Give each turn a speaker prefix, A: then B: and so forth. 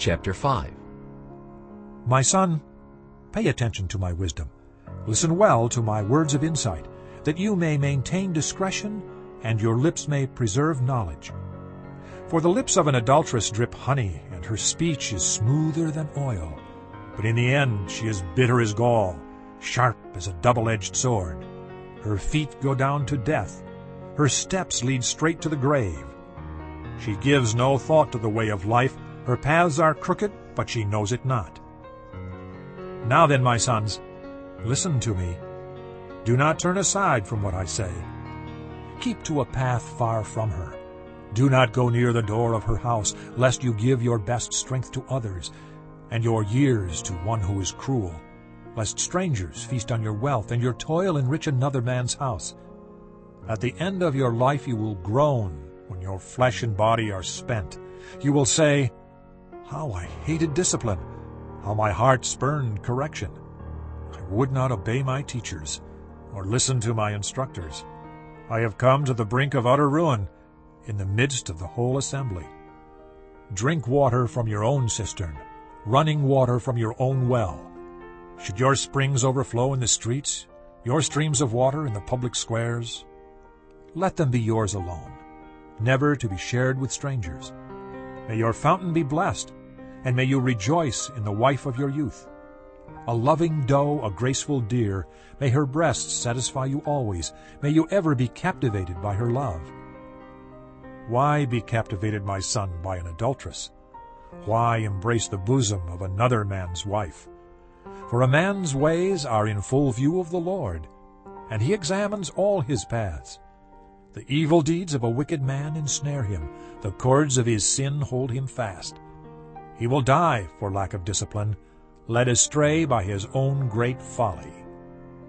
A: chapter 5.
B: My son, pay attention to my wisdom. Listen well to my words of insight, that you may maintain discretion and your lips may preserve knowledge. For the lips of an adulteress drip honey, and her speech is smoother than oil. But in the end she is bitter as gall, sharp as a double-edged sword. Her feet go down to death. Her steps lead straight to the grave. She gives no thought to the way of life. Her paths are crooked, but she knows it not. Now then, my sons, listen to me. Do not turn aside from what I say. Keep to a path far from her. Do not go near the door of her house, lest you give your best strength to others, and your years to one who is cruel, lest strangers feast on your wealth, and your toil enrich another man's house. At the end of your life you will groan when your flesh and body are spent. You will say, How I hated discipline! How my heart spurned correction! I would not obey my teachers, or listen to my instructors. I have come to the brink of utter ruin, in the midst of the whole assembly. Drink water from your own cistern, running water from your own well. Should your springs overflow in the streets, your streams of water in the public squares? Let them be yours alone, never to be shared with strangers. May your fountain be blessed, and may you rejoice in the wife of your youth. A loving doe, a graceful deer, may her breasts satisfy you always. May you ever be captivated by her love. Why be captivated, my son, by an adulteress? Why embrace the bosom of another man's wife? For a man's ways are in full view of the Lord, and he examines all his paths. The evil deeds of a wicked man ensnare him. The cords of his sin hold him fast. He will die for lack of discipline, led astray by his own great folly.